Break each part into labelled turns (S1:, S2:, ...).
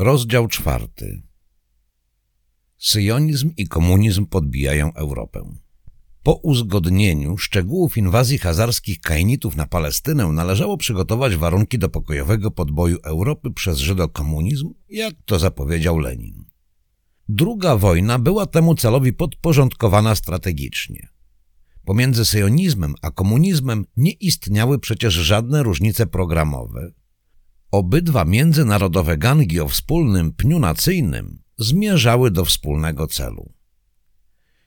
S1: Rozdział czwarty. Syjonizm i komunizm podbijają Europę. Po uzgodnieniu szczegółów inwazji hazarskich kainitów na Palestynę należało przygotować warunki do pokojowego podboju Europy przez żydokomunizm, jak to zapowiedział Lenin. Druga wojna była temu celowi podporządkowana strategicznie. Pomiędzy syjonizmem a komunizmem nie istniały przecież żadne różnice programowe. Obydwa międzynarodowe gangi o wspólnym pniu nacyjnym zmierzały do wspólnego celu.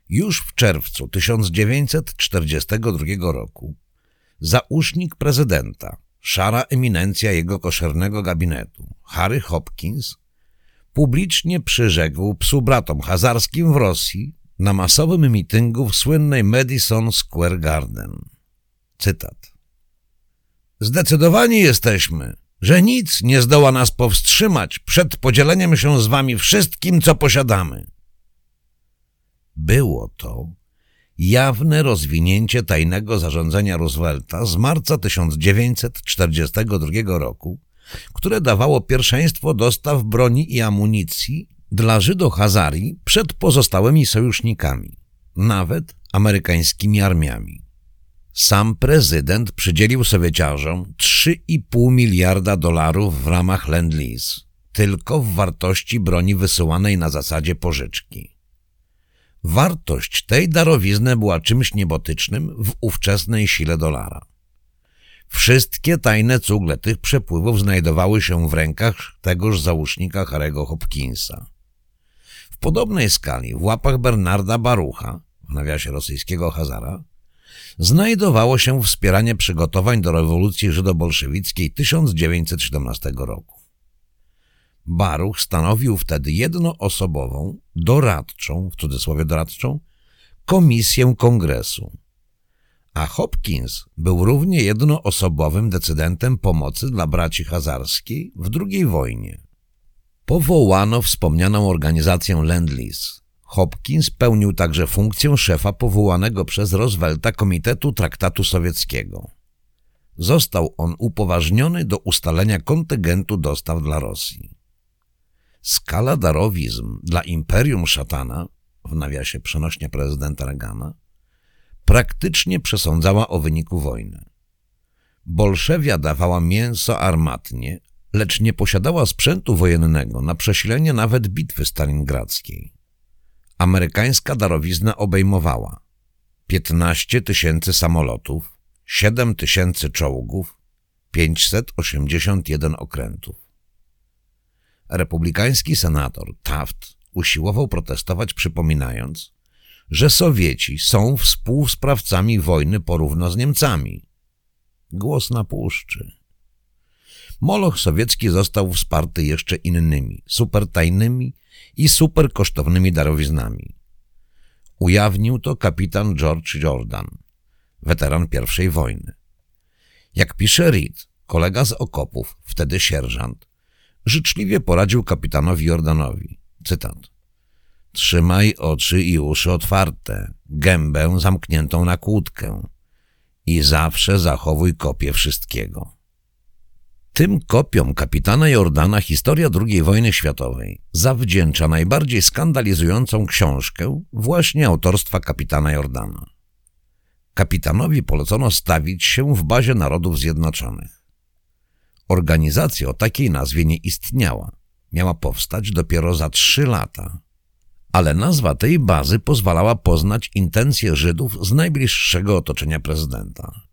S1: Już w czerwcu 1942 roku zausznik prezydenta, szara eminencja jego koszernego gabinetu, Harry Hopkins, publicznie przyrzekł psu bratom hazarskim w Rosji na masowym mityngu w słynnej Madison Square Garden. Cytat. Zdecydowani jesteśmy, że nic nie zdoła nas powstrzymać przed podzieleniem się z wami wszystkim, co posiadamy. Było to jawne rozwinięcie tajnego zarządzenia Roosevelta z marca 1942 roku, które dawało pierwszeństwo dostaw broni i amunicji dla Żydo-Hazarii przed pozostałymi sojusznikami, nawet amerykańskimi armiami. Sam prezydent przydzielił Sowieciarzom 3,5 miliarda dolarów w ramach Lend-Lease, tylko w wartości broni wysyłanej na zasadzie pożyczki. Wartość tej darowizny była czymś niebotycznym w ówczesnej sile dolara. Wszystkie tajne cugle tych przepływów znajdowały się w rękach tegoż załóżnika Harego Hopkinsa. W podobnej skali w łapach Bernarda Barucha, w nawiasie rosyjskiego Hazara, znajdowało się wspieranie przygotowań do rewolucji żydobolszewickiej 1917 roku. Baruch stanowił wtedy jednoosobową, doradczą, w cudzysłowie doradczą, komisję kongresu, a Hopkins był równie jednoosobowym decydentem pomocy dla braci hazarskiej w II wojnie. Powołano wspomnianą organizację Lend-Lease. Hopkins pełnił także funkcję szefa powołanego przez Roosevelta Komitetu Traktatu Sowieckiego. Został on upoważniony do ustalenia kontyngentu dostaw dla Rosji. Skala darowizm dla Imperium Szatana, w nawiasie przenośnie prezydenta Reagana, praktycznie przesądzała o wyniku wojny. Bolszewia dawała mięso armatnie, lecz nie posiadała sprzętu wojennego na przesilenie nawet bitwy stalingradzkiej. Amerykańska darowizna obejmowała 15 tysięcy samolotów, 7 tysięcy czołgów, 581 okrętów. Republikański senator Taft usiłował protestować przypominając, że Sowieci są współsprawcami wojny porówno z Niemcami. Głos na puszczy. Moloch sowiecki został wsparty jeszcze innymi, supertajnymi i superkosztownymi darowiznami. Ujawnił to kapitan George Jordan, weteran I wojny. Jak pisze Reed, kolega z okopów, wtedy sierżant, życzliwie poradził kapitanowi Jordanowi. Cytat. Trzymaj oczy i uszy otwarte, gębę zamkniętą na kłódkę i zawsze zachowuj kopię wszystkiego. Tym kopiom kapitana Jordana historia II wojny światowej zawdzięcza najbardziej skandalizującą książkę właśnie autorstwa kapitana Jordana. Kapitanowi polecono stawić się w bazie Narodów Zjednoczonych. Organizacja o takiej nazwie nie istniała. Miała powstać dopiero za trzy lata. Ale nazwa tej bazy pozwalała poznać intencje Żydów z najbliższego otoczenia prezydenta.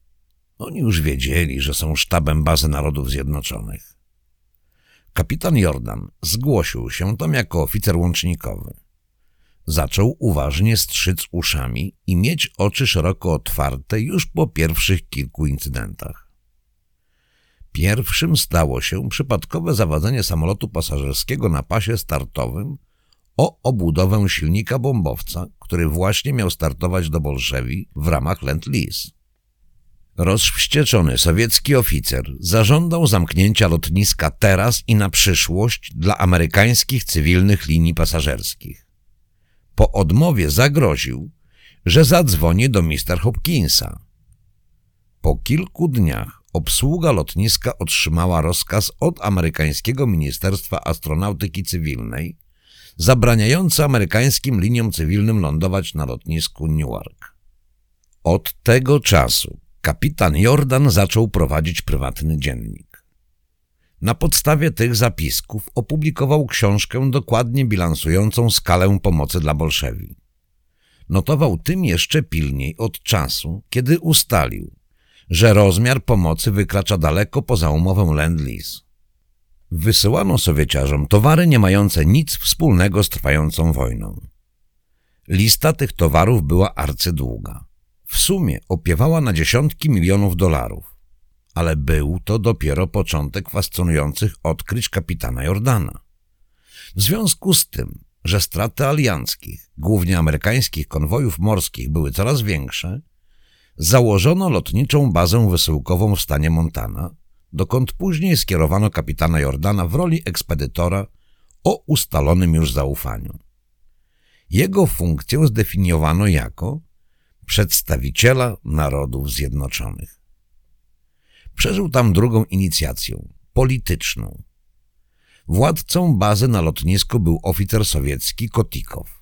S1: Oni już wiedzieli, że są sztabem bazy Narodów Zjednoczonych. Kapitan Jordan zgłosił się tam jako oficer łącznikowy. Zaczął uważnie strzyc uszami i mieć oczy szeroko otwarte już po pierwszych kilku incydentach. Pierwszym stało się przypadkowe zawadzenie samolotu pasażerskiego na pasie startowym o obudowę silnika bombowca, który właśnie miał startować do Bolszewi w ramach Lend-Lease. Rozwścieczony sowiecki oficer zażądał zamknięcia lotniska teraz i na przyszłość dla amerykańskich cywilnych linii pasażerskich. Po odmowie zagroził, że zadzwoni do Mr. Hopkinsa. Po kilku dniach obsługa lotniska otrzymała rozkaz od amerykańskiego Ministerstwa Astronautyki Cywilnej zabraniający amerykańskim liniom cywilnym lądować na lotnisku Newark. Od tego czasu kapitan Jordan zaczął prowadzić prywatny dziennik. Na podstawie tych zapisków opublikował książkę dokładnie bilansującą skalę pomocy dla Bolszewi. Notował tym jeszcze pilniej od czasu, kiedy ustalił, że rozmiar pomocy wykracza daleko poza umowę Lend-Lease. Wysyłano Sowieciarzom towary nie mające nic wspólnego z trwającą wojną. Lista tych towarów była arcydługa. W sumie opiewała na dziesiątki milionów dolarów, ale był to dopiero początek fascynujących odkryć kapitana Jordana. W związku z tym, że straty alianckich, głównie amerykańskich konwojów morskich były coraz większe, założono lotniczą bazę wysyłkową w stanie Montana, dokąd później skierowano kapitana Jordana w roli ekspedytora o ustalonym już zaufaniu. Jego funkcję zdefiniowano jako przedstawiciela Narodów Zjednoczonych. Przeżył tam drugą inicjację, polityczną. Władcą bazy na lotnisku był oficer sowiecki Kotikow.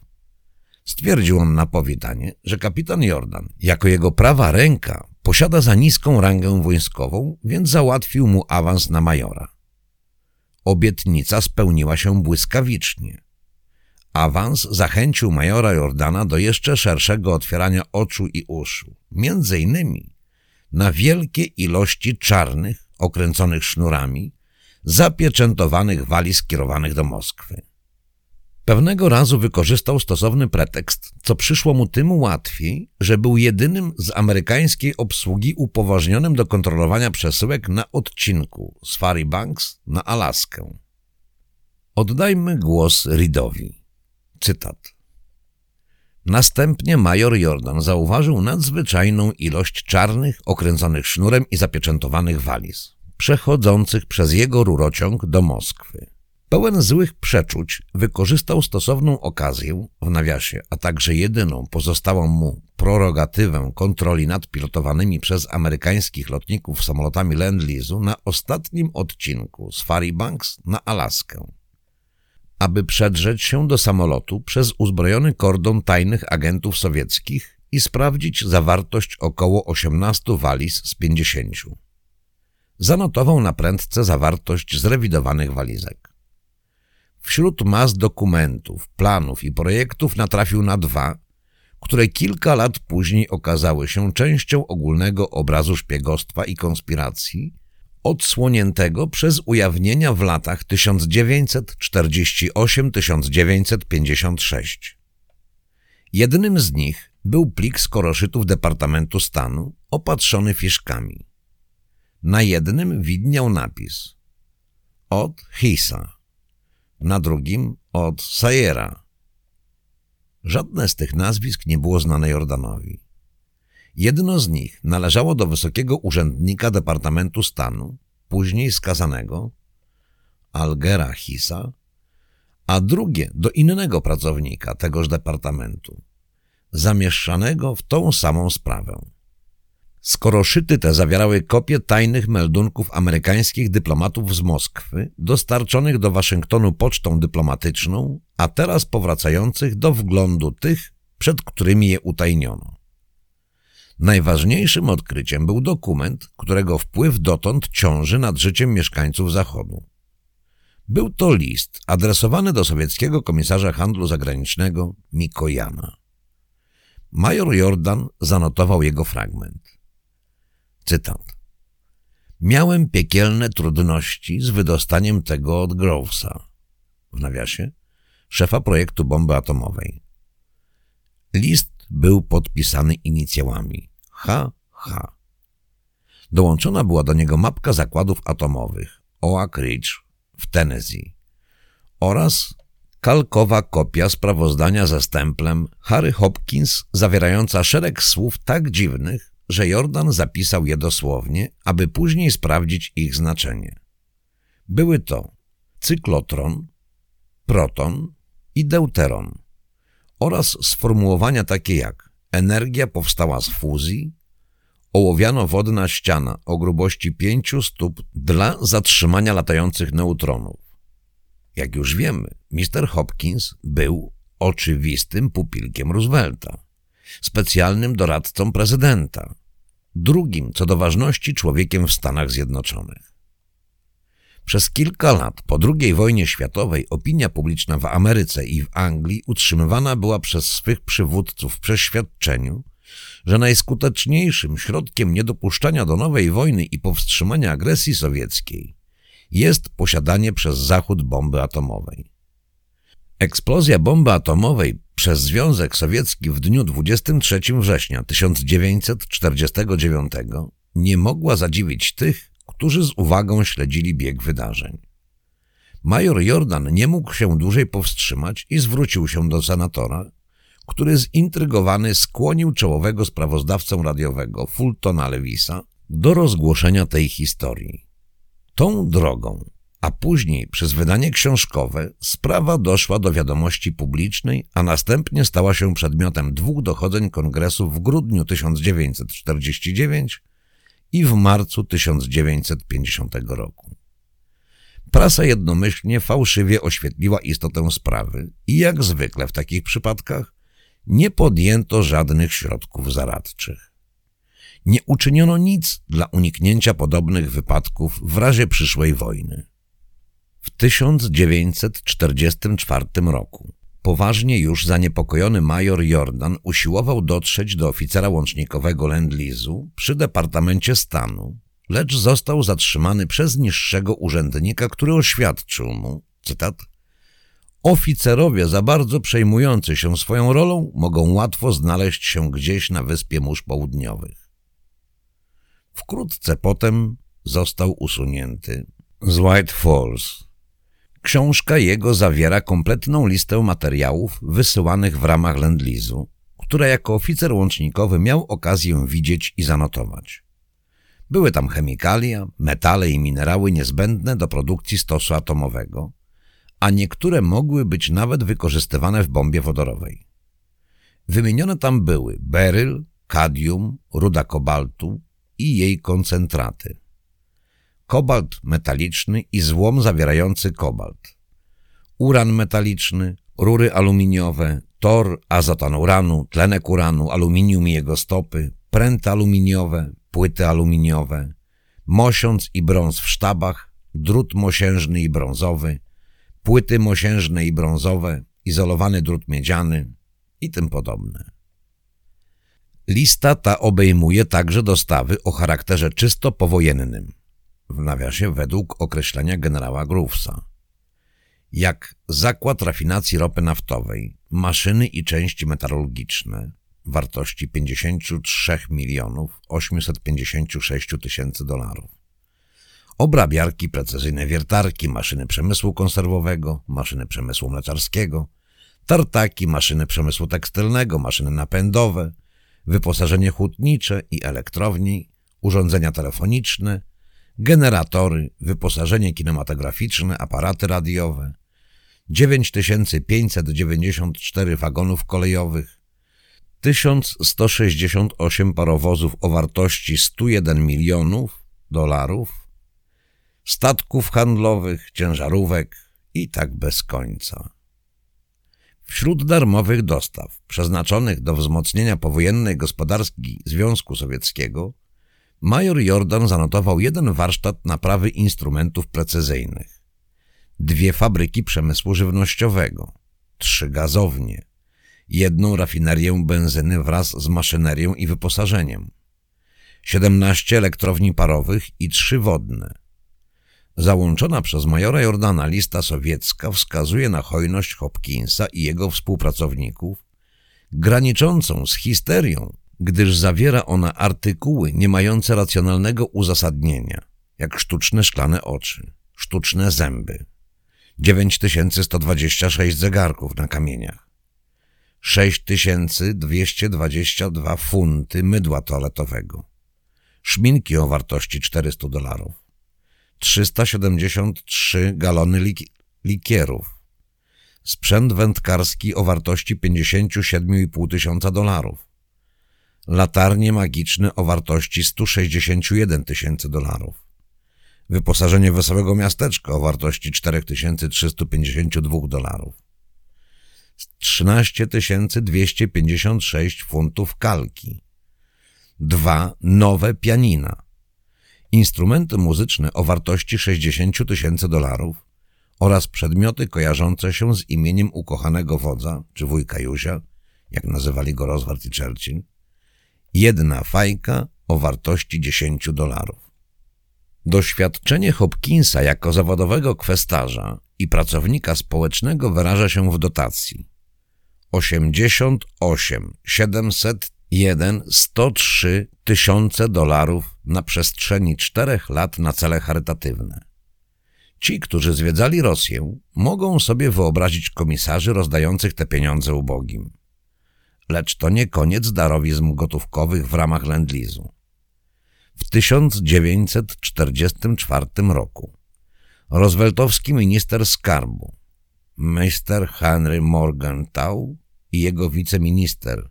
S1: Stwierdził on na powitanie, że kapitan Jordan, jako jego prawa ręka, posiada za niską rangę wojskową, więc załatwił mu awans na majora. Obietnica spełniła się błyskawicznie. Awans zachęcił majora Jordana do jeszcze szerszego otwierania oczu i uszu, między innymi na wielkie ilości czarnych, okręconych sznurami, zapieczętowanych waliz kierowanych do Moskwy. Pewnego razu wykorzystał stosowny pretekst, co przyszło mu tym łatwiej, że był jedynym z amerykańskiej obsługi upoważnionym do kontrolowania przesyłek na odcinku z Fairbanks na Alaskę. Oddajmy głos Reedowi. Cytat. Następnie major Jordan zauważył nadzwyczajną ilość czarnych, okręconych sznurem i zapieczętowanych waliz, przechodzących przez jego rurociąg do Moskwy. Pełen złych przeczuć wykorzystał stosowną okazję, w nawiasie, a także jedyną pozostałą mu prerogatywę kontroli nad pilotowanymi przez amerykańskich lotników samolotami Land-Lease'u na ostatnim odcinku z Fairbanks na Alaskę. Aby przedrzeć się do samolotu przez uzbrojony kordon tajnych agentów sowieckich i sprawdzić zawartość około 18 waliz z 50. Zanotował na prędce zawartość zrewidowanych walizek. Wśród mas dokumentów, planów i projektów natrafił na dwa, które kilka lat później okazały się częścią ogólnego obrazu szpiegostwa i konspiracji, odsłoniętego przez ujawnienia w latach 1948-1956. Jednym z nich był plik skoroszytów Departamentu Stanu opatrzony fiszkami. Na jednym widniał napis od Hisa na drugim od Sayera. Żadne z tych nazwisk nie było znane Jordanowi. Jedno z nich należało do wysokiego urzędnika Departamentu Stanu, później skazanego, Algera Hisa, a drugie do innego pracownika tegoż departamentu, zamieszczanego w tą samą sprawę. Skoro szyty te zawierały kopie tajnych meldunków amerykańskich dyplomatów z Moskwy, dostarczonych do Waszyngtonu pocztą dyplomatyczną, a teraz powracających do wglądu tych, przed którymi je utajniono. Najważniejszym odkryciem był dokument, którego wpływ dotąd ciąży nad życiem mieszkańców Zachodu. Był to list adresowany do sowieckiego komisarza handlu zagranicznego Mikojana. Major Jordan zanotował jego fragment. Cytat. Miałem piekielne trudności z wydostaniem tego od Grovesa, w nawiasie, szefa projektu bomby atomowej. List był podpisany inicjałami HH. Dołączona była do niego mapka zakładów atomowych Oak Ridge w Tennessee oraz kalkowa kopia sprawozdania ze stemplem Harry Hopkins zawierająca szereg słów tak dziwnych, że Jordan zapisał je dosłownie, aby później sprawdzić ich znaczenie. Były to cyklotron, proton i deuteron oraz sformułowania takie jak energia powstała z fuzji ołowiano-wodna ściana o grubości pięciu stóp dla zatrzymania latających neutronów. Jak już wiemy, Mr. Hopkins był oczywistym pupilkiem Roosevelta, specjalnym doradcą prezydenta, drugim co do ważności człowiekiem w Stanach Zjednoczonych. Przez kilka lat po II wojnie światowej opinia publiczna w Ameryce i w Anglii utrzymywana była przez swych przywódców w przeświadczeniu, że najskuteczniejszym środkiem niedopuszczania do nowej wojny i powstrzymania agresji sowieckiej jest posiadanie przez Zachód bomby atomowej. Eksplozja bomby atomowej przez Związek Sowiecki w dniu 23 września 1949 nie mogła zadziwić tych, którzy z uwagą śledzili bieg wydarzeń. Major Jordan nie mógł się dłużej powstrzymać i zwrócił się do senatora, który zintrygowany skłonił czołowego sprawozdawcę radiowego Fultona Lewisa do rozgłoszenia tej historii. Tą drogą, a później przez wydanie książkowe, sprawa doszła do wiadomości publicznej, a następnie stała się przedmiotem dwóch dochodzeń kongresu w grudniu 1949 i w marcu 1950 roku. Prasa jednomyślnie fałszywie oświetliła istotę sprawy i jak zwykle w takich przypadkach nie podjęto żadnych środków zaradczych. Nie uczyniono nic dla uniknięcia podobnych wypadków w razie przyszłej wojny. W 1944 roku poważnie już zaniepokojony major Jordan usiłował dotrzeć do oficera łącznikowego Lend-Leasu przy Departamencie Stanu, lecz został zatrzymany przez niższego urzędnika, który oświadczył mu, cytat, Oficerowie za bardzo przejmujący się swoją rolą mogą łatwo znaleźć się gdzieś na wyspie Mórz Południowych. Wkrótce potem został usunięty z White Falls. Książka jego zawiera kompletną listę materiałów wysyłanych w ramach Lendlizu, które jako oficer łącznikowy miał okazję widzieć i zanotować. Były tam chemikalia, metale i minerały niezbędne do produkcji stosu atomowego, a niektóre mogły być nawet wykorzystywane w bombie wodorowej. Wymienione tam były beryl, kadium, ruda kobaltu i jej koncentraty. Kobalt metaliczny i złom zawierający kobalt. Uran metaliczny, rury aluminiowe, tor, azotan uranu, tlenek uranu, aluminium i jego stopy, pręty aluminiowe, płyty aluminiowe, mosiąc i brąz w sztabach, drut mosiężny i brązowy, płyty mosiężne i brązowe, izolowany drut miedziany i tym podobne. Lista ta obejmuje także dostawy o charakterze czysto powojennym, w nawiasie według określenia generała Groovesa, jak zakład rafinacji ropy naftowej, maszyny i części metalurgiczne, wartości 53 milionów 856 tysięcy dolarów. Obrabiarki, precyzyjne wiertarki, maszyny przemysłu konserwowego, maszyny przemysłu mleczarskiego, tartaki, maszyny przemysłu tekstylnego, maszyny napędowe, wyposażenie hutnicze i elektrowni, urządzenia telefoniczne, generatory, wyposażenie kinematograficzne, aparaty radiowe, 9594 wagonów kolejowych, 1168 parowozów o wartości 101 milionów dolarów, statków handlowych, ciężarówek i tak bez końca. Wśród darmowych dostaw przeznaczonych do wzmocnienia powojennej gospodarki Związku Sowieckiego major Jordan zanotował jeden warsztat naprawy instrumentów precyzyjnych, dwie fabryki przemysłu żywnościowego, trzy gazownie, jedną rafinerię benzyny wraz z maszynerią i wyposażeniem, 17 elektrowni parowych i trzy wodne. Załączona przez majora Jordana lista sowiecka wskazuje na hojność Hopkinsa i jego współpracowników, graniczącą z histerią, gdyż zawiera ona artykuły nie mające racjonalnego uzasadnienia, jak sztuczne szklane oczy, sztuczne zęby, 9126 zegarków na kamieniach, 6222 funty mydła toaletowego, szminki o wartości 400 dolarów, 373 galony lik likierów, sprzęt wędkarski o wartości 57,5 tysiąca dolarów, latarnie magiczne o wartości 161 tysięcy dolarów, wyposażenie wesołego miasteczka o wartości 4352 dolarów, 13 256 funtów kalki, dwa nowe pianina, instrumenty muzyczne o wartości 60 tysięcy dolarów oraz przedmioty kojarzące się z imieniem ukochanego wodza, czy wujka Józia, jak nazywali go Roosevelt i Churchill, jedna fajka o wartości 10 dolarów. Doświadczenie Hopkinsa jako zawodowego kwestarza i pracownika społecznego wyraża się w dotacji 88 701 103 tysiące dolarów na przestrzeni czterech lat na cele charytatywne. Ci, którzy zwiedzali Rosję, mogą sobie wyobrazić komisarzy rozdających te pieniądze ubogim. Lecz to nie koniec darowizm gotówkowych w ramach Lendlizu. W 1944 roku rozweltowski minister skarbu Mr. Henry Morgenthau i jego wiceminister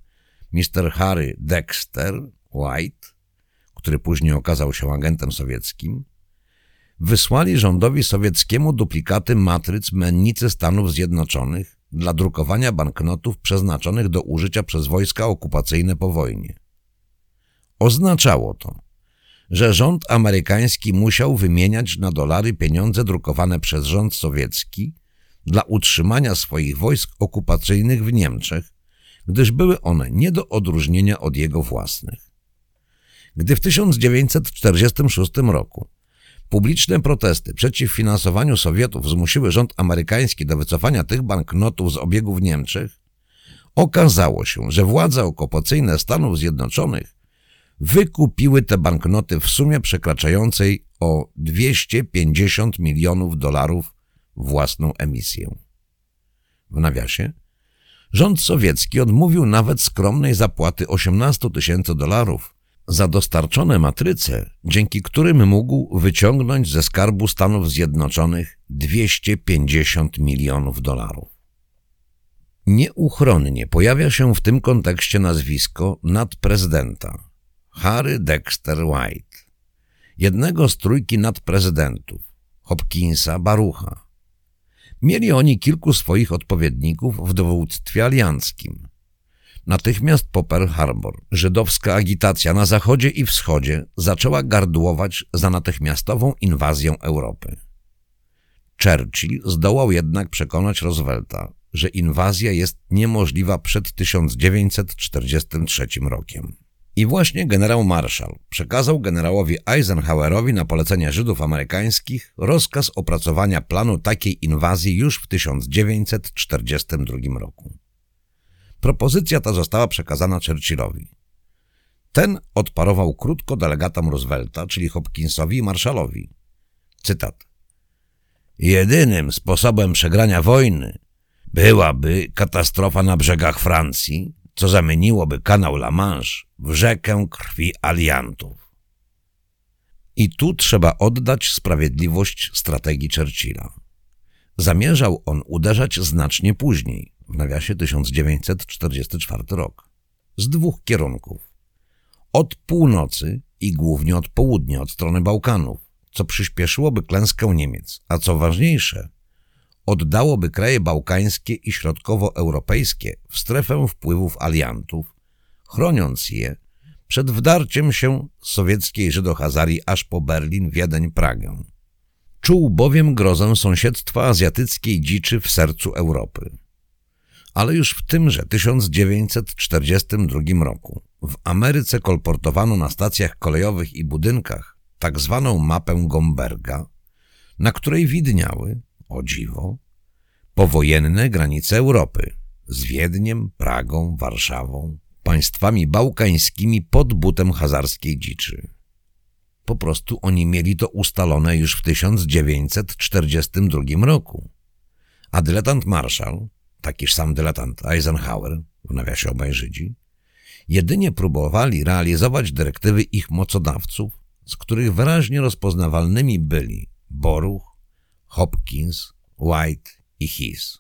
S1: Mr. Harry Dexter White, który później okazał się agentem sowieckim, wysłali rządowi sowieckiemu duplikaty matryc mennicy Stanów Zjednoczonych dla drukowania banknotów przeznaczonych do użycia przez wojska okupacyjne po wojnie. Oznaczało to, że rząd amerykański musiał wymieniać na dolary pieniądze drukowane przez rząd sowiecki dla utrzymania swoich wojsk okupacyjnych w Niemczech, gdyż były one nie do odróżnienia od jego własnych. Gdy w 1946 roku publiczne protesty przeciw finansowaniu Sowietów zmusiły rząd amerykański do wycofania tych banknotów z obiegu w Niemczech, okazało się, że władze okupacyjne Stanów Zjednoczonych wykupiły te banknoty w sumie przekraczającej o 250 milionów dolarów własną emisję. W nawiasie, rząd sowiecki odmówił nawet skromnej zapłaty 18 tysięcy dolarów za dostarczone matryce, dzięki którym mógł wyciągnąć ze skarbu Stanów Zjednoczonych 250 milionów dolarów. Nieuchronnie pojawia się w tym kontekście nazwisko nadprezydenta Harry Dexter White, jednego z trójki nadprezydentów Hopkinsa Barucha. Mieli oni kilku swoich odpowiedników w dowództwie alianckim. Natychmiast po Pearl Harbor żydowska agitacja na zachodzie i wschodzie zaczęła gardłować za natychmiastową inwazją Europy. Churchill zdołał jednak przekonać Roosevelta, że inwazja jest niemożliwa przed 1943 rokiem. I właśnie generał Marshall przekazał generałowi Eisenhowerowi na polecenie Żydów amerykańskich rozkaz opracowania planu takiej inwazji już w 1942 roku. Propozycja ta została przekazana Churchillowi. Ten odparował krótko delegatom Roosevelta, czyli Hopkinsowi i Marshallowi. Cytat. Jedynym sposobem przegrania wojny byłaby katastrofa na brzegach Francji, co zamieniłoby kanał La Manche w rzekę krwi aliantów. I tu trzeba oddać sprawiedliwość strategii Churchilla. Zamierzał on uderzać znacznie później, w nawiasie 1944 rok, z dwóch kierunków. Od północy i głównie od południa, od strony Bałkanów, co przyspieszyłoby klęskę Niemiec, a co ważniejsze, oddałoby kraje bałkańskie i środkowoeuropejskie w strefę wpływów aliantów, chroniąc je przed wdarciem się sowieckiej Żydohazarii aż po Berlin, Wiedeń, Pragę. Czuł bowiem grozę sąsiedztwa azjatyckiej dziczy w sercu Europy ale już w tymże 1942 roku w Ameryce kolportowano na stacjach kolejowych i budynkach tak zwaną mapę Gomberga, na której widniały, o dziwo, powojenne granice Europy z Wiedniem, Pragą, Warszawą, państwami bałkańskimi pod butem hazarskiej dziczy. Po prostu oni mieli to ustalone już w 1942 roku. A dyletant Marshall takiż sam dyletant Eisenhower, w nawiasie obaj Żydzi, jedynie próbowali realizować dyrektywy ich mocodawców, z których wyraźnie rozpoznawalnymi byli Boruch, Hopkins, White i His.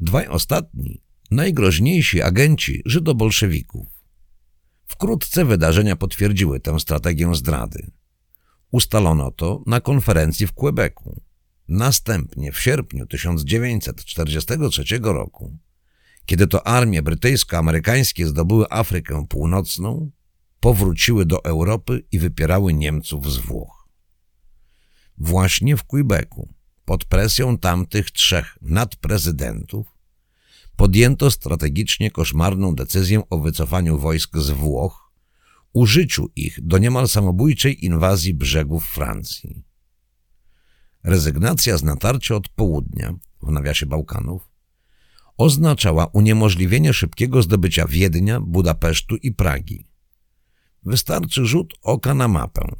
S1: Dwaj ostatni, najgroźniejsi agenci żydobolszewików. Wkrótce wydarzenia potwierdziły tę strategię zdrady. Ustalono to na konferencji w Quebecu. Następnie w sierpniu 1943 roku, kiedy to armie brytyjsko-amerykańskie zdobyły Afrykę Północną, powróciły do Europy i wypierały Niemców z Włoch. Właśnie w Quebecu, pod presją tamtych trzech nadprezydentów, podjęto strategicznie koszmarną decyzję o wycofaniu wojsk z Włoch, użyciu ich do niemal samobójczej inwazji brzegów Francji. Rezygnacja z natarcia od południa, w nawiasie Bałkanów, oznaczała uniemożliwienie szybkiego zdobycia Wiednia, Budapesztu i Pragi. Wystarczy rzut oka na mapę.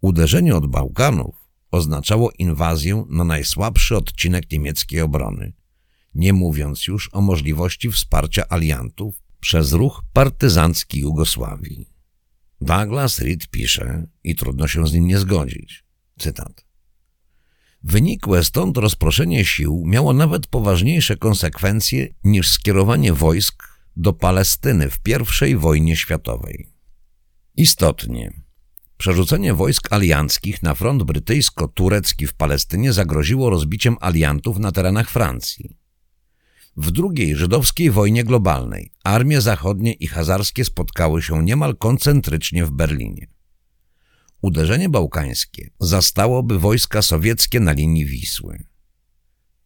S1: Uderzenie od Bałkanów oznaczało inwazję na najsłabszy odcinek niemieckiej obrony, nie mówiąc już o możliwości wsparcia aliantów przez ruch partyzancki Jugosławii. Douglas Reed pisze, i trudno się z nim nie zgodzić, cytat. Wynikłe stąd rozproszenie sił miało nawet poważniejsze konsekwencje niż skierowanie wojsk do Palestyny w I wojnie światowej. Istotnie, przerzucenie wojsk alianckich na front brytyjsko-turecki w Palestynie zagroziło rozbiciem aliantów na terenach Francji. W drugiej żydowskiej wojnie globalnej armie zachodnie i hazarskie spotkały się niemal koncentrycznie w Berlinie. Uderzenie bałkańskie zastałoby wojska sowieckie na linii Wisły.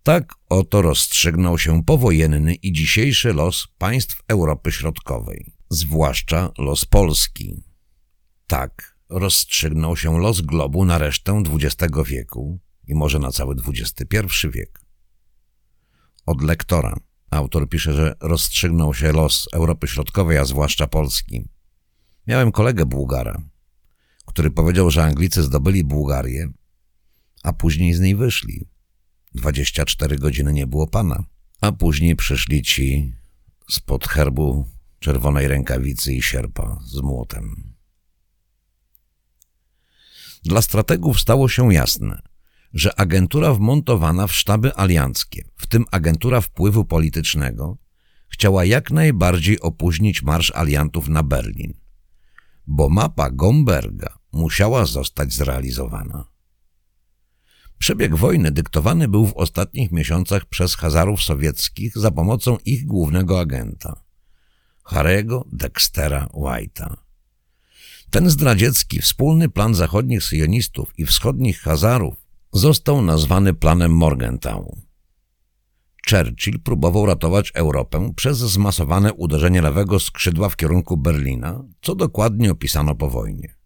S1: Tak oto rozstrzygnął się powojenny i dzisiejszy los państw Europy Środkowej, zwłaszcza los Polski. Tak rozstrzygnął się los globu na resztę XX wieku i może na cały XXI wiek. Od lektora. Autor pisze, że rozstrzygnął się los Europy Środkowej, a zwłaszcza Polski. Miałem kolegę Bułgara, który powiedział, że Anglicy zdobyli Bułgarię, a później z niej wyszli. 24 godziny nie było pana, a później przyszli ci spod herbu czerwonej rękawicy i sierpa z młotem. Dla strategów stało się jasne, że agentura wmontowana w sztaby alianckie, w tym agentura wpływu politycznego, chciała jak najbardziej opóźnić marsz aliantów na Berlin, bo mapa Gomberga musiała zostać zrealizowana. Przebieg wojny dyktowany był w ostatnich miesiącach przez Hazarów sowieckich za pomocą ich głównego agenta, Harego Dextera White'a. Ten zdradziecki wspólny plan zachodnich syjonistów i wschodnich Hazarów został nazwany planem Morgenthau. Churchill próbował ratować Europę przez zmasowane uderzenie lewego skrzydła w kierunku Berlina, co dokładnie opisano po wojnie.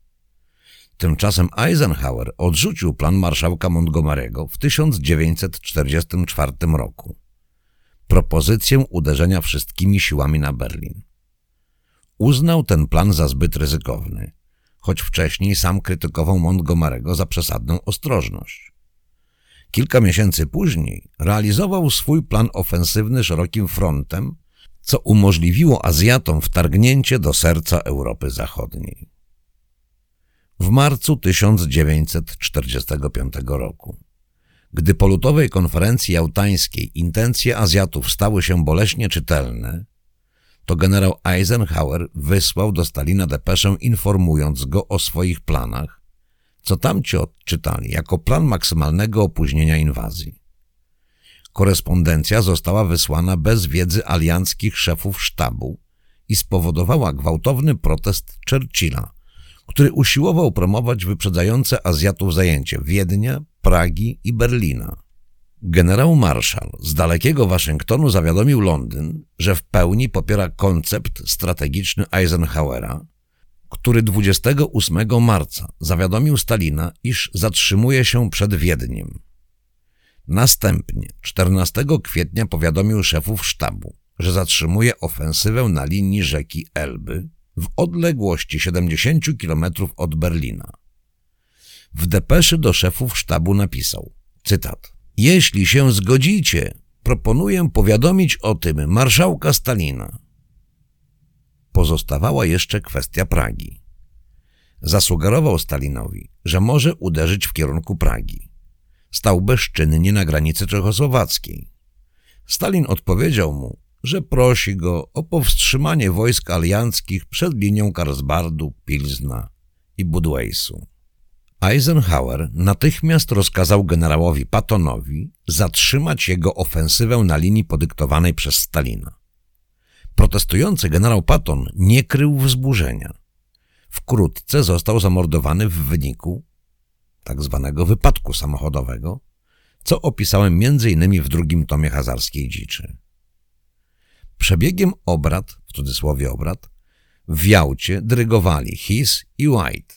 S1: Tymczasem Eisenhower odrzucił plan marszałka Montgomery'ego w 1944 roku. Propozycję uderzenia wszystkimi siłami na Berlin. Uznał ten plan za zbyt ryzykowny, choć wcześniej sam krytykował Montgomery'ego za przesadną ostrożność. Kilka miesięcy później realizował swój plan ofensywny szerokim frontem, co umożliwiło Azjatom wtargnięcie do serca Europy Zachodniej. W marcu 1945 roku, gdy po lutowej konferencji jałtańskiej intencje Azjatów stały się boleśnie czytelne, to generał Eisenhower wysłał do Stalina depeszę informując go o swoich planach, co tamci odczytali jako plan maksymalnego opóźnienia inwazji. Korespondencja została wysłana bez wiedzy alianckich szefów sztabu i spowodowała gwałtowny protest Churchilla, który usiłował promować wyprzedzające Azjatów zajęcie Wiednia, Pragi i Berlina. Generał Marshall z dalekiego Waszyngtonu zawiadomił Londyn, że w pełni popiera koncept strategiczny Eisenhowera, który 28 marca zawiadomił Stalina, iż zatrzymuje się przed Wiedniem. Następnie 14 kwietnia powiadomił szefów sztabu, że zatrzymuje ofensywę na linii rzeki Elby w odległości 70 km od Berlina. W depeszy do szefów sztabu napisał, cytat, jeśli się zgodzicie, proponuję powiadomić o tym marszałka Stalina. Pozostawała jeszcze kwestia Pragi. Zasugerował Stalinowi, że może uderzyć w kierunku Pragi. Stał bezczynnie na granicy czechosłowackiej. Stalin odpowiedział mu, że prosi go o powstrzymanie wojsk alianckich przed linią Karlsbardu, Pilzna i Budweisu. Eisenhower natychmiast rozkazał generałowi Pattonowi zatrzymać jego ofensywę na linii podyktowanej przez Stalina. Protestujący generał Patton nie krył wzburzenia. Wkrótce został zamordowany w wyniku tak zwanego wypadku samochodowego, co opisałem m.in. w drugim tomie Hazarskiej Dziczy. Przebiegiem obrad, w cudzysłowie obrad, w Jałcie dyrygowali His i White.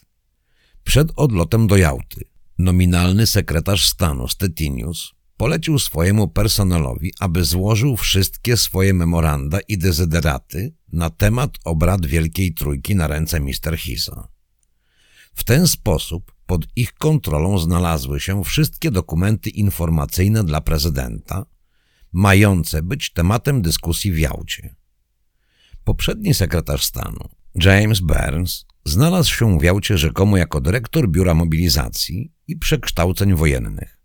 S1: Przed odlotem do Jałty nominalny sekretarz stanu Stettinius polecił swojemu personelowi, aby złożył wszystkie swoje memoranda i dezyderaty na temat obrad Wielkiej Trójki na ręce Mr. Hisa. W ten sposób pod ich kontrolą znalazły się wszystkie dokumenty informacyjne dla prezydenta, mające być tematem dyskusji w Jałcie. Poprzedni sekretarz stanu, James Burns, znalazł się w Jałcie rzekomo jako dyrektor Biura Mobilizacji i Przekształceń Wojennych.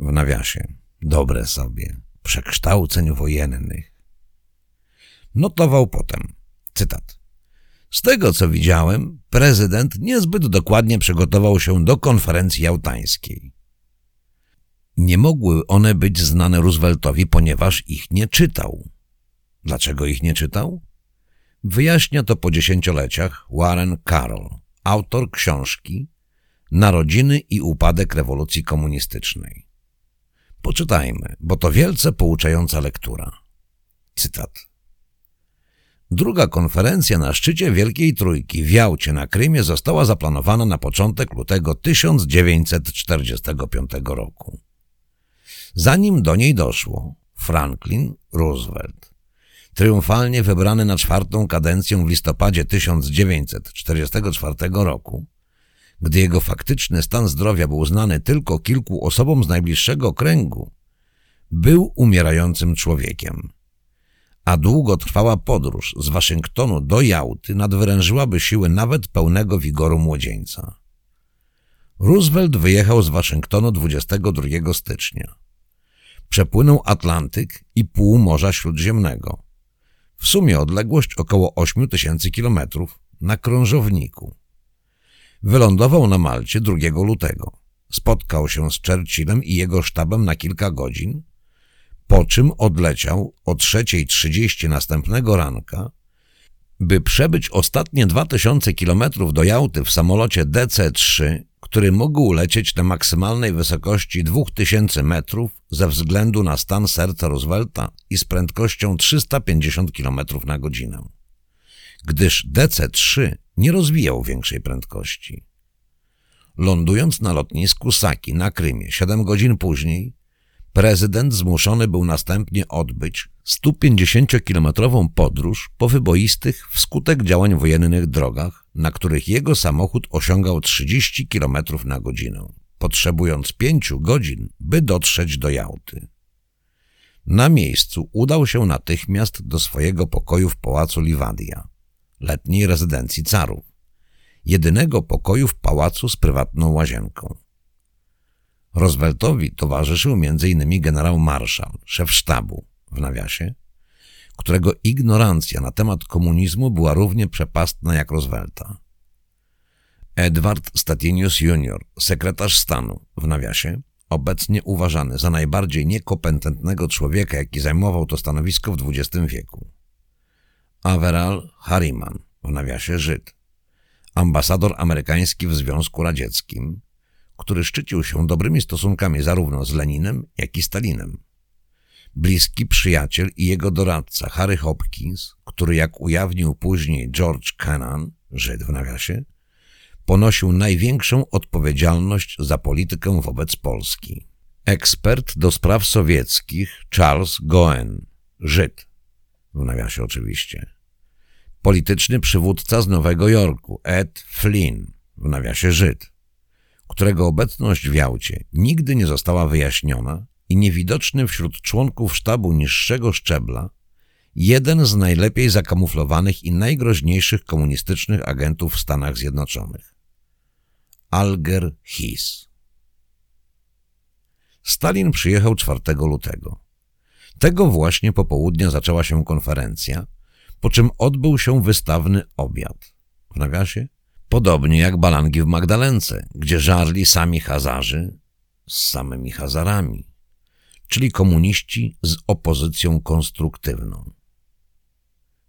S1: W nawiasie, dobre sobie, przekształceń wojennych. Notował potem, cytat. Z tego, co widziałem, prezydent niezbyt dokładnie przygotował się do konferencji jałtańskiej. Nie mogły one być znane Rooseveltowi, ponieważ ich nie czytał. Dlaczego ich nie czytał? Wyjaśnia to po dziesięcioleciach Warren Carroll, autor książki Narodziny i upadek rewolucji komunistycznej. Poczytajmy, bo to wielce pouczająca lektura. Cytat. Druga konferencja na szczycie Wielkiej Trójki w Jałcie na Krymie została zaplanowana na początek lutego 1945 roku. Zanim do niej doszło, Franklin Roosevelt, triumfalnie wybrany na czwartą kadencję w listopadzie 1944 roku, gdy jego faktyczny stan zdrowia był znany tylko kilku osobom z najbliższego kręgu, był umierającym człowiekiem – a długotrwała podróż z Waszyngtonu do Jałty nadwyrężyłaby siły nawet pełnego wigoru młodzieńca. Roosevelt wyjechał z Waszyngtonu 22 stycznia. Przepłynął Atlantyk i pół Morza Śródziemnego. W sumie odległość około 8 tysięcy kilometrów na krążowniku. Wylądował na Malcie 2 lutego. Spotkał się z Churchillem i jego sztabem na kilka godzin, po czym odleciał o 3.30 następnego ranka, by przebyć ostatnie 2000 kilometrów do Jałty w samolocie DC-3, który mógł lecieć na maksymalnej wysokości 2000 metrów ze względu na stan serca Roosevelta i z prędkością 350 km na godzinę, gdyż DC-3 nie rozwijał większej prędkości. Lądując na lotnisku Saki na Krymie 7 godzin później, Prezydent zmuszony był następnie odbyć 150-kilometrową podróż po wyboistych wskutek działań wojennych drogach, na których jego samochód osiągał 30 km na godzinę, potrzebując 5 godzin, by dotrzeć do Jałty. Na miejscu udał się natychmiast do swojego pokoju w pałacu Liwadia, letniej rezydencji carów, jedynego pokoju w pałacu z prywatną łazienką. Rooseveltowi towarzyszył m.in. generał Marshall, szef sztabu, w nawiasie, którego ignorancja na temat komunizmu była równie przepastna jak Roosevelta. Edward Statinius Jr., sekretarz stanu, w nawiasie, obecnie uważany za najbardziej niekompetentnego człowieka, jaki zajmował to stanowisko w XX wieku. Averall Harriman, w nawiasie Żyd, ambasador amerykański w Związku Radzieckim, który szczycił się dobrymi stosunkami zarówno z Leninem, jak i Stalinem. Bliski przyjaciel i jego doradca Harry Hopkins, który jak ujawnił później George Kennan, Żyd w nawiasie, ponosił największą odpowiedzialność za politykę wobec Polski. Ekspert do spraw sowieckich Charles Goen, Żyd, w nawiasie oczywiście. Polityczny przywódca z Nowego Jorku Ed Flynn, w nawiasie Żyd którego obecność w Jałcie nigdy nie została wyjaśniona i niewidoczny wśród członków sztabu niższego szczebla, jeden z najlepiej zakamuflowanych i najgroźniejszych komunistycznych agentów w Stanach Zjednoczonych. Alger Hiss Stalin przyjechał 4 lutego. Tego właśnie popołudnia zaczęła się konferencja, po czym odbył się wystawny obiad. W nawiasie? Podobnie jak balangi w Magdalence, gdzie żarli sami Hazarzy z samymi Hazarami, czyli komuniści z opozycją konstruktywną.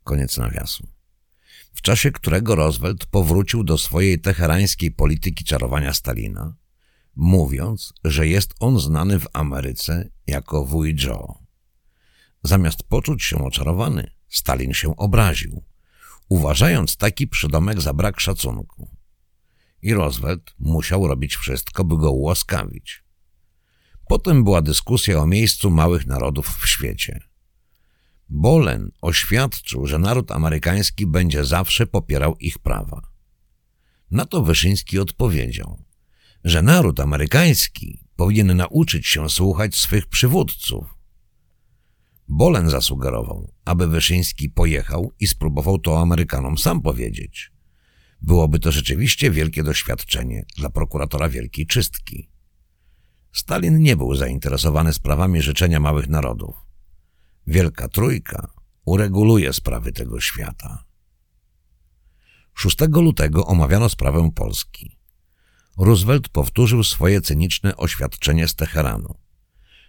S1: Koniec nawiasu. W czasie którego Roosevelt powrócił do swojej teherańskiej polityki czarowania Stalina, mówiąc, że jest on znany w Ameryce jako wuj Joe. Zamiast poczuć się oczarowany, Stalin się obraził, uważając taki przydomek za brak szacunku. I Roosevelt musiał robić wszystko, by go ułaskawić. Potem była dyskusja o miejscu małych narodów w świecie. Bolen oświadczył, że naród amerykański będzie zawsze popierał ich prawa. Na to Wyszyński odpowiedział, że naród amerykański powinien nauczyć się słuchać swych przywódców. Bolen zasugerował, aby Wyszyński pojechał i spróbował to Amerykanom sam powiedzieć. Byłoby to rzeczywiście wielkie doświadczenie dla prokuratora Wielkiej Czystki. Stalin nie był zainteresowany sprawami życzenia małych narodów. Wielka Trójka ureguluje sprawy tego świata. 6 lutego omawiano sprawę Polski. Roosevelt powtórzył swoje cyniczne oświadczenie z Teheranu,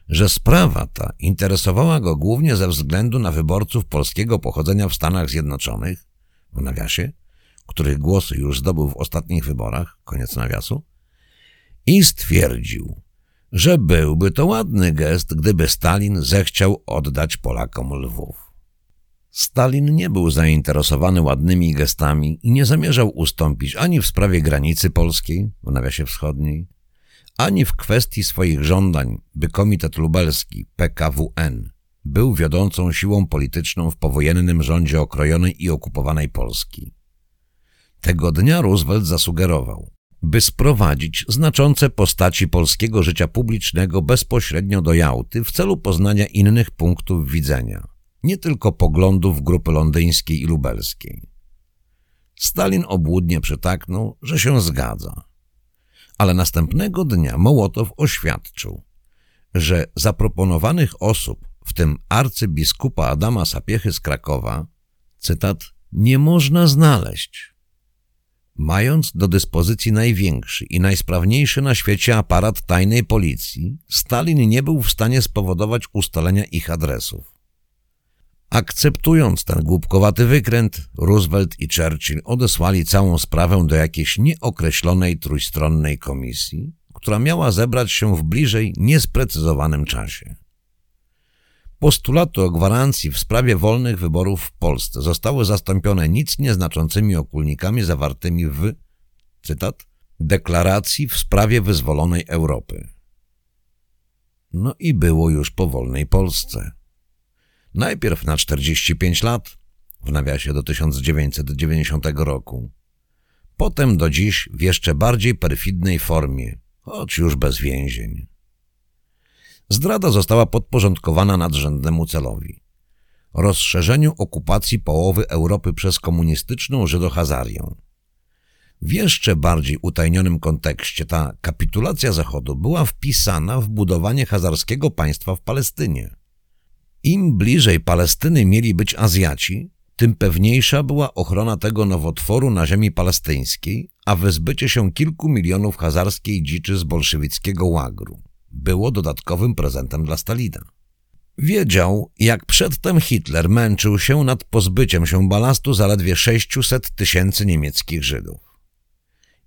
S1: że sprawa ta interesowała go głównie ze względu na wyborców polskiego pochodzenia w Stanach Zjednoczonych, w nawiasie, których głosy już zdobył w ostatnich wyborach, koniec nawiasu, i stwierdził, że byłby to ładny gest, gdyby Stalin zechciał oddać Polakom Lwów. Stalin nie był zainteresowany ładnymi gestami i nie zamierzał ustąpić ani w sprawie granicy polskiej, w nawiasie wschodniej, ani w kwestii swoich żądań, by Komitet Lubelski, PKWN, był wiodącą siłą polityczną w powojennym rządzie okrojonej i okupowanej Polski. Tego dnia Roosevelt zasugerował, by sprowadzić znaczące postaci polskiego życia publicznego bezpośrednio do Jałty w celu poznania innych punktów widzenia, nie tylko poglądów grupy londyńskiej i lubelskiej. Stalin obłudnie przytaknął, że się zgadza. Ale następnego dnia Mołotow oświadczył, że zaproponowanych osób, w tym arcybiskupa Adama Sapiechy z Krakowa, cytat, nie można znaleźć – Mając do dyspozycji największy i najsprawniejszy na świecie aparat tajnej policji, Stalin nie był w stanie spowodować ustalenia ich adresów. Akceptując ten głupkowaty wykręt, Roosevelt i Churchill odesłali całą sprawę do jakiejś nieokreślonej trójstronnej komisji, która miała zebrać się w bliżej niesprecyzowanym czasie. Postulaty o gwarancji w sprawie wolnych wyborów w Polsce zostały zastąpione nic nieznaczącymi okulnikami zawartymi w, cytat, deklaracji w sprawie wyzwolonej Europy. No i było już po wolnej Polsce. Najpierw na 45 lat, w nawiasie do 1990 roku, potem do dziś w jeszcze bardziej perfidnej formie, choć już bez więzień. Zdrada została podporządkowana nadrzędnemu celowi – rozszerzeniu okupacji połowy Europy przez komunistyczną Żydohazarię. W jeszcze bardziej utajnionym kontekście ta kapitulacja Zachodu była wpisana w budowanie hazarskiego państwa w Palestynie. Im bliżej Palestyny mieli być Azjaci, tym pewniejsza była ochrona tego nowotworu na ziemi palestyńskiej, a wyzbycie się kilku milionów hazarskiej dziczy z bolszewickiego łagru było dodatkowym prezentem dla Stalina. Wiedział, jak przedtem Hitler męczył się nad pozbyciem się balastu zaledwie 600 tysięcy niemieckich Żydów.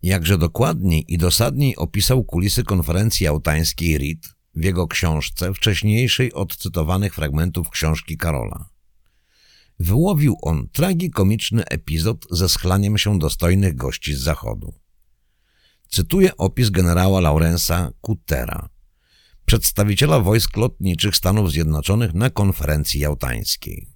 S1: Jakże dokładniej i dosadniej opisał kulisy konferencji jałtańskiej RIT w jego książce, wcześniejszej od cytowanych fragmentów książki Karola. Wyłowił on tragikomiczny epizod ze schlaniem się dostojnych gości z Zachodu. Cytuję opis generała Laurensa Kuttera, przedstawiciela wojsk lotniczych Stanów Zjednoczonych na konferencji jałtańskiej.